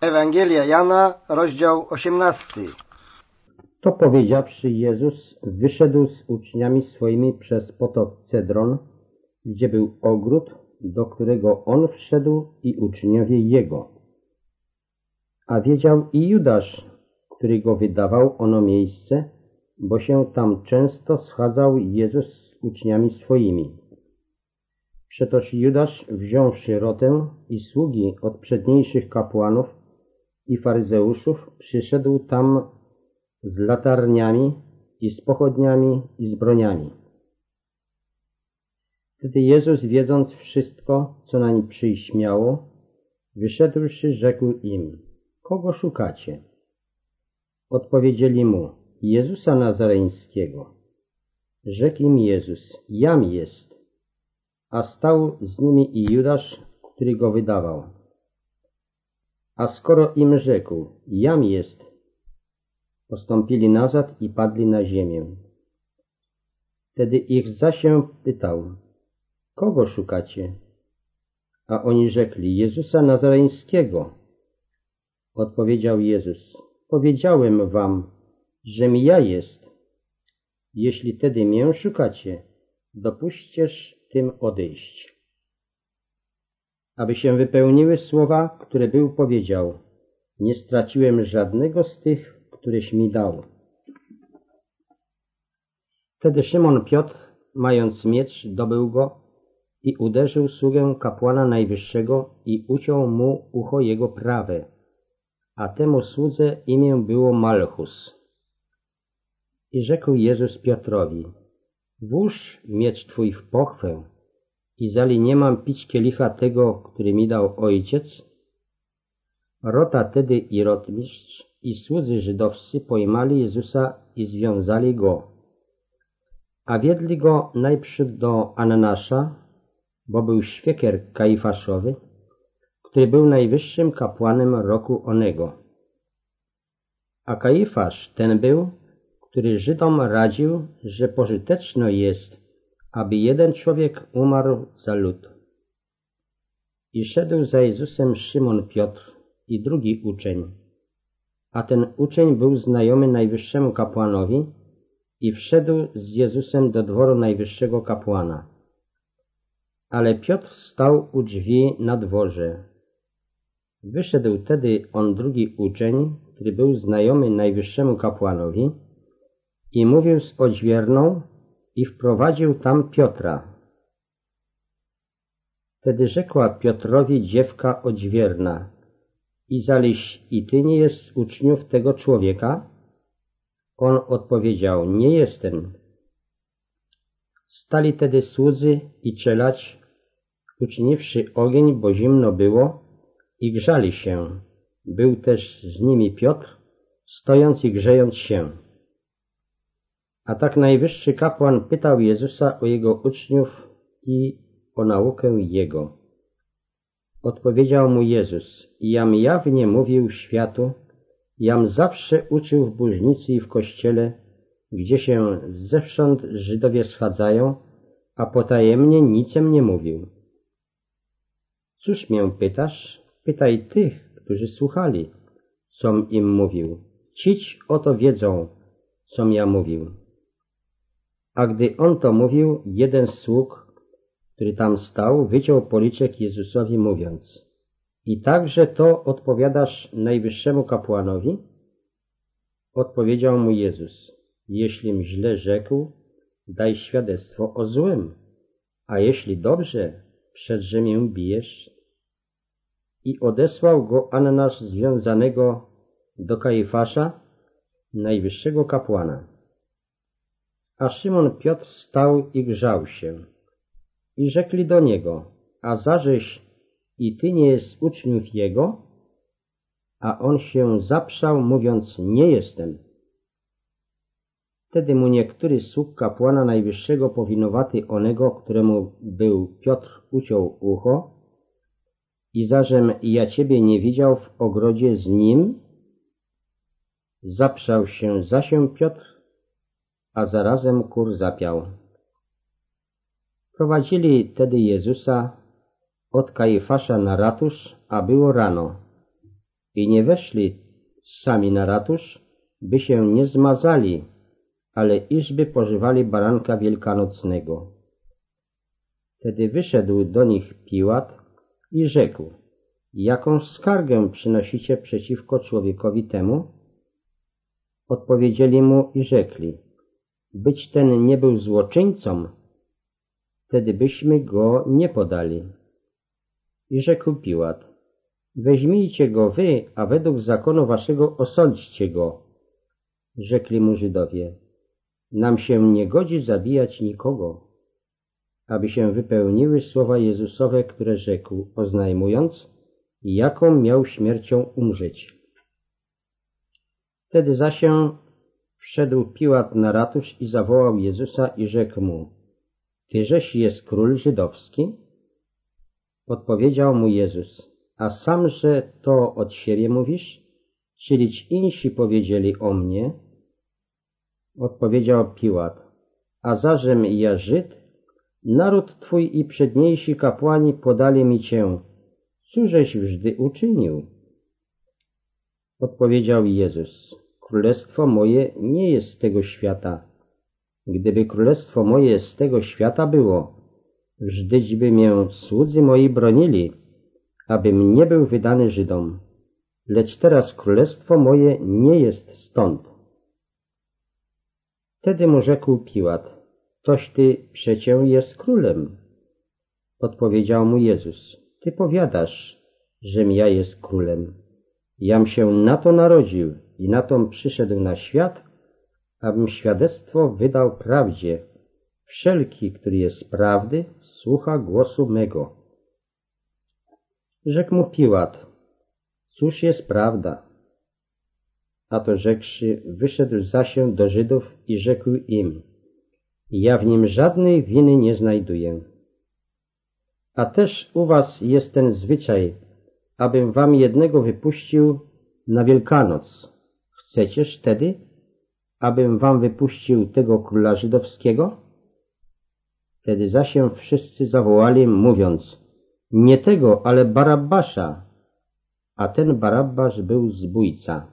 Ewangelia Jana, rozdział 18. To powiedziawszy Jezus wyszedł z uczniami swoimi przez potok Cedron, gdzie był ogród, do którego on wszedł i uczniowie jego. A wiedział i Judasz, który go wydawał ono miejsce, bo się tam często schadzał Jezus z uczniami swoimi. Przetoż Judasz, wziąwszy rotę i sługi od przedniejszych kapłanów i faryzeuszów, przyszedł tam z latarniami i z pochodniami i z broniami. Wtedy Jezus, wiedząc wszystko, co nań przyjść miało, wyszedłszy, rzekł im, kogo szukacie? Odpowiedzieli mu, Jezusa Nazareńskiego. Rzekł im Jezus, jam jest. A stał z nimi i Judasz, który go wydawał. A skoro im rzekł, jam jest, postąpili nazad i padli na ziemię. Wtedy ich zasię pytał, kogo szukacie? A oni rzekli, Jezusa Nazareńskiego. Odpowiedział Jezus, powiedziałem wam, żem ja jest. Jeśli tedy mię szukacie, dopuśćcież tym odejść. Aby się wypełniły słowa, które był powiedział, nie straciłem żadnego z tych, któreś mi dał. Wtedy Szymon Piotr, mając miecz, dobył go i uderzył sługę kapłana najwyższego i uciął mu ucho jego prawe, a temu słudze imię było Malchus. I rzekł Jezus Piotrowi, włóż miecz twój w pochwę i zali nie mam pić kielicha tego, który mi dał ojciec? Rota tedy i rotmistrz i słudzy żydowscy pojmali Jezusa i związali go, a wiedli go najprzód do Ananasza, bo był świekier Kaifaszowy, który był najwyższym kapłanem roku onego. A Kaifasz ten był, który Żydom radził, że pożyteczno jest, aby jeden człowiek umarł za lud. I szedł za Jezusem Szymon Piotr i drugi uczeń, a ten uczeń był znajomy najwyższemu kapłanowi i wszedł z Jezusem do dworu najwyższego kapłana. Ale Piotr stał u drzwi na dworze. Wyszedł tedy on drugi uczeń, który był znajomy najwyższemu kapłanowi i mówił z odźwierną i wprowadził tam Piotra. Wtedy rzekła Piotrowi dziewka odźwierna, Izaliś i ty nie jest uczniów tego człowieka? On odpowiedział, nie jestem. Stali tedy słudzy i czelać, uczyniwszy ogień, bo zimno było, i grzali się. Był też z nimi Piotr, stojąc i grzejąc się. A tak najwyższy kapłan pytał Jezusa o jego uczniów i o naukę jego. Odpowiedział mu Jezus, jam jawnie mówił światu, jam zawsze uczył w burznicy i w kościele, gdzie się zewsząd Żydowie schadzają, a potajemnie nicem nie mówił. Cóż mię pytasz? Pytaj tych, którzy słuchali, com im mówił. Cić oto wiedzą, com ja mówił. A gdy on to mówił, jeden z sług który tam stał, wyciął policzek Jezusowi mówiąc I także to odpowiadasz najwyższemu kapłanowi? Odpowiedział mu Jezus Jeślim źle rzekł, daj świadectwo o złym, a jeśli dobrze, przedże mię bijesz? I odesłał go Annasz związanego do Kaifasza, najwyższego kapłana. A Szymon Piotr stał i grzał się. I rzekli do niego, a zażeś i ty nie jest uczniów jego? A on się zaprzał, mówiąc, nie jestem. Wtedy mu niektóry sług kapłana najwyższego powinowaty onego, któremu był Piotr, uciął ucho i zażem ja ciebie nie widział w ogrodzie z nim, zaprzał się zasię Piotr, a zarazem kur zapiał. Prowadzili tedy Jezusa od Kajfasza na ratusz, a było rano. i nie weszli sami na ratusz, by się nie zmazali, ale iżby pożywali baranka wielkanocnego. Wtedy wyszedł do nich Piłat i rzekł, jaką skargę przynosicie przeciwko człowiekowi temu? Odpowiedzieli mu i rzekli, być ten nie był złoczyńcą, wtedy byśmy go nie podali. I rzekł Piłat, weźmijcie go wy, a według zakonu waszego osądźcie go. Rzekli mu Żydowie, nam się nie godzi zabijać nikogo, aby się wypełniły słowa Jezusowe, które rzekł, oznajmując, jaką miał śmiercią umrzeć. Wtedy zaś wszedł Piłat na ratusz i zawołał Jezusa i rzekł mu, Tyżeś jest król żydowski? Odpowiedział mu Jezus, a samże to od siebie mówisz? Czylić insi powiedzieli o mnie? Odpowiedział Piłat, a zażem ja Żyd? Naród Twój i przedniejsi kapłani podali mi Cię. Cóżeś wżdy uczynił? Odpowiedział Jezus, Królestwo moje nie jest z tego świata. Gdyby królestwo moje z tego świata było, wżdyćby mię słudzy moi bronili, abym nie był wydany Żydom. Lecz teraz królestwo moje nie jest stąd. Wtedy mu rzekł Piłat, toś ty przecie jest królem. Odpowiedział mu Jezus, ty powiadasz, żem ja jest królem. Jam się na to narodził i na to przyszedł na świat, abym świadectwo wydał prawdzie. Wszelki, który jest prawdy, słucha głosu mego. Rzekł mu Piłat, cóż jest prawda? A to rzekłszy, wyszedł zasię do Żydów i rzekł im, ja w nim żadnej winy nie znajduję. A też u was jest ten zwyczaj, abym wam jednego wypuścił na Wielkanoc. Chcecież wtedy, abym wam wypuścił tego króla żydowskiego? Wtedy zasię wszyscy zawołali, mówiąc, nie tego, ale Barabbasza. A ten Barabbasz był zbójca.